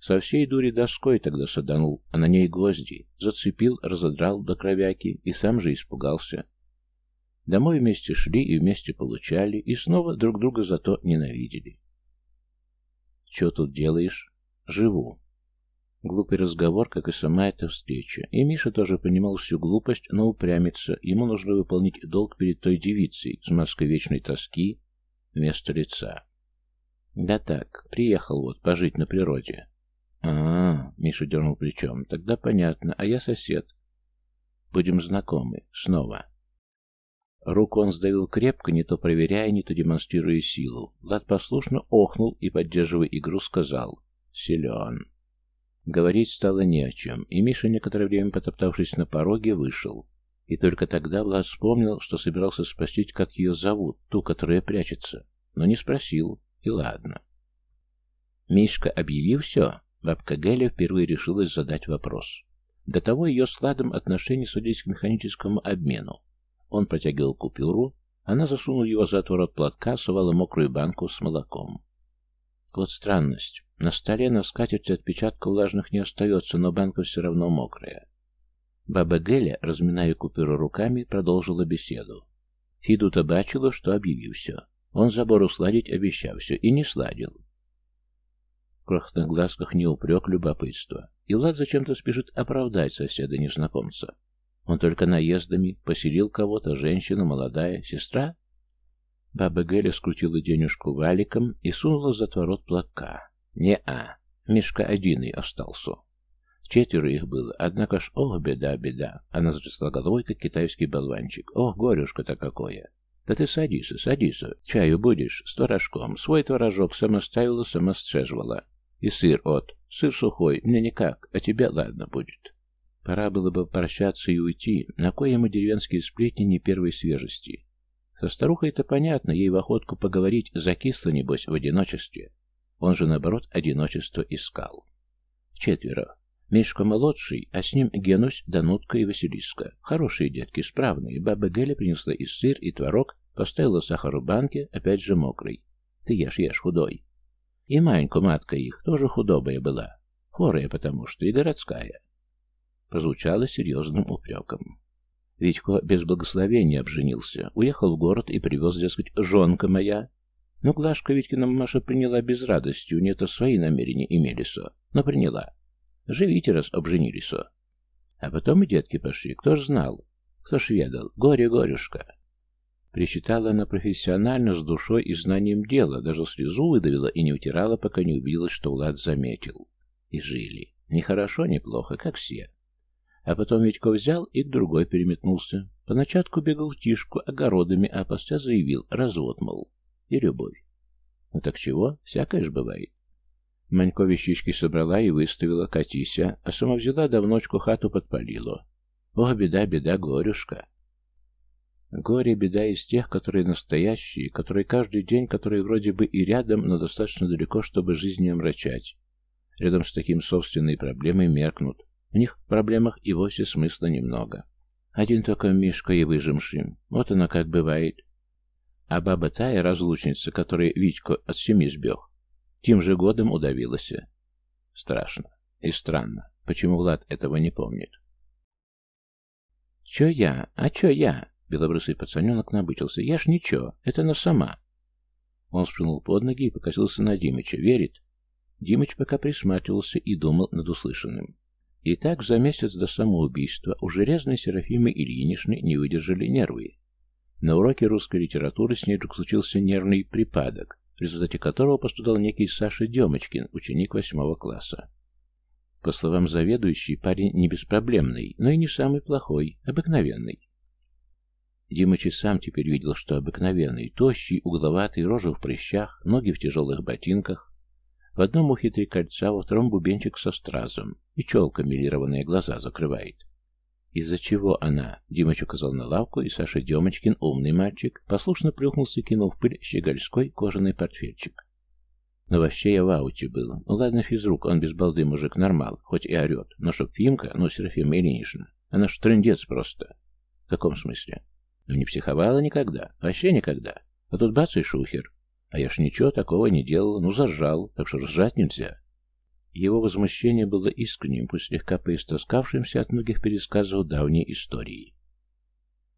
Со всей дури доской тогда саданул, а на ней гвозди. Зацепил, разодрал до кровяки и сам же испугался. Домой вместе шли и вместе получали, и снова друг друга зато ненавидели. «Чего тут делаешь?» «Живу». Глупый разговор, как и сама эта встреча. И Миша тоже понимал всю глупость, но упрямится. Ему нужно выполнить долг перед той девицей с маской вечной тоски вместо лица. «Да так, приехал вот, пожить на природе». Миша дернул плечом. «Тогда понятно, а я сосед». «Будем знакомы. Снова». Руку он сдавил крепко, не то проверяя, не то демонстрируя силу. Влад послушно охнул и, поддерживая игру, сказал «Силен». Говорить стало не о чем, и Миша, некоторое время потоптавшись на пороге, вышел. И только тогда Влад вспомнил, что собирался спросить, как ее зовут, ту, которая прячется. Но не спросил, и ладно. Мишка объявил все, бабка Геля впервые решилась задать вопрос. До того ее с Ладом отношения сводились к механическому обмену. Он протягивал купюру, она засунула его за отворот платка, совала мокрую банку с молоком. Вот странность. На столе на скатерти отпечатков влажных не остается, но банка все равно мокрая. Баба Геля, разминая купюру руками, продолжила беседу. Фидута бачила, что объявил все. Он забору сладить обещал все, и не сладил. Крохотных глазках не упрек любопытства. И Влад зачем-то спешит оправдать соседа-незнакомца. Он только наездами поселил кого-то, женщину, молодая, сестра. Баба Геля скрутила денежку валиком и сунула за отворот платка. Не-а, Мишка одиный остался. Четверо их было, однако ж, ох, беда, беда. Она затрясла головой, как китайский болванчик. Ох, горюшка-то какое. Да ты садись, садись. Чаю будешь с творожком. Свой творожок сама ставила, сама сцеживала. И сыр от. Сыр сухой, мне никак, а тебе ладно будет. Пора было бы прощаться и уйти, на кое ему деревенские сплетни не первой свежести. Со старухой это понятно, ей в охотку поговорить закисло, небось, в одиночестве. Он же, наоборот, одиночество искал. Четверо. Мишка молодший, а с ним Генусь, Данутка и Василиска. Хорошие детки, справные. Баба Геля принесла и сыр, и творог, поставила сахар в банке, опять же мокрый. Ты ешь, ешь, худой. И Маньку, матка их, тоже худобая была. Хворая потому что, и городская прозвучало серьезным упреком. Витько без благословения обженился, уехал в город и привез, дескать, жонка моя. Ну, Глашка Витькина Маша приняла без радости, у нее-то свои намерения имелись-о, но приняла. Живите, раз обженились-о. А потом и детки пошли, кто ж знал, кто ж ведал, горе-горюшка. Причитала она профессионально, с душой и знанием дела, даже слезу выдавила и не утирала, пока не убедилась, что Влад заметил. И жили. Ни хорошо, ни плохо, как все. А потом Витько взял и к другой переметнулся. Поначатку бегал в тишку огородами, а после заявил развод, мол, и любовь. Ну так чего? Всякое ж бывает. Манько вещички собрала и выставила Катися, а сама взяла да внучку хату подпалила. Ох, беда, беда, горюшка. Горе, беда из тех, которые настоящие, которые каждый день, которые вроде бы и рядом, но достаточно далеко, чтобы жизнь не омрачать. Рядом с таким собственной проблемой меркнут. В них в проблемах и вовсе смысла немного. Один только Мишка и выжимший. Вот оно как бывает. А баба Тая, разлучница, которая Витьку от семьи сбег, тем же годом удавилась. Страшно. И странно. Почему Влад этого не помнит? «Чё я? А чё я?» Белобрысый пацаненок набычился. «Я ж ничего. Это она сама». Он спрыгнул под ноги и покосился на Димыча. «Верит?» Димыч пока присматривался и думал над услышанным. И так за месяц до самоубийства у железной Серафимы Ильиничны не выдержали нервы. На уроке русской литературы с ней вдруг случился нервный припадок, в результате которого пострадал некий Саша Демочкин, ученик восьмого класса. По словам заведующей, парень не беспроблемный, но и не самый плохой, обыкновенный. Димыч и сам теперь видел, что обыкновенный, тощий, угловатый, рожа в прыщах, ноги в тяжелых ботинках, в одном ухе три кольца, во втором бубенчик со стразом, и челка милированные глаза закрывает. Из-за чего она? Димыч указал на лавку, и Саша Демочкин, умный мальчик, послушно плюхнулся, кинув пыль щегольской кожаный портфельчик. Но вообще я в ауте был. Ну ладно, физрук, он без балды мужик нормал, хоть и орет. Но чтоб Фимка, ну Серафима Ильинична, она ж трындец просто. В каком смысле? Ну не психовала никогда, вообще никогда. А тут бац и шухер. А я ж ничего такого не делал, ну зажал, так что ржать нельзя. Его возмущение было искренним, пусть слегка поистоскавшимся от многих пересказов давней истории.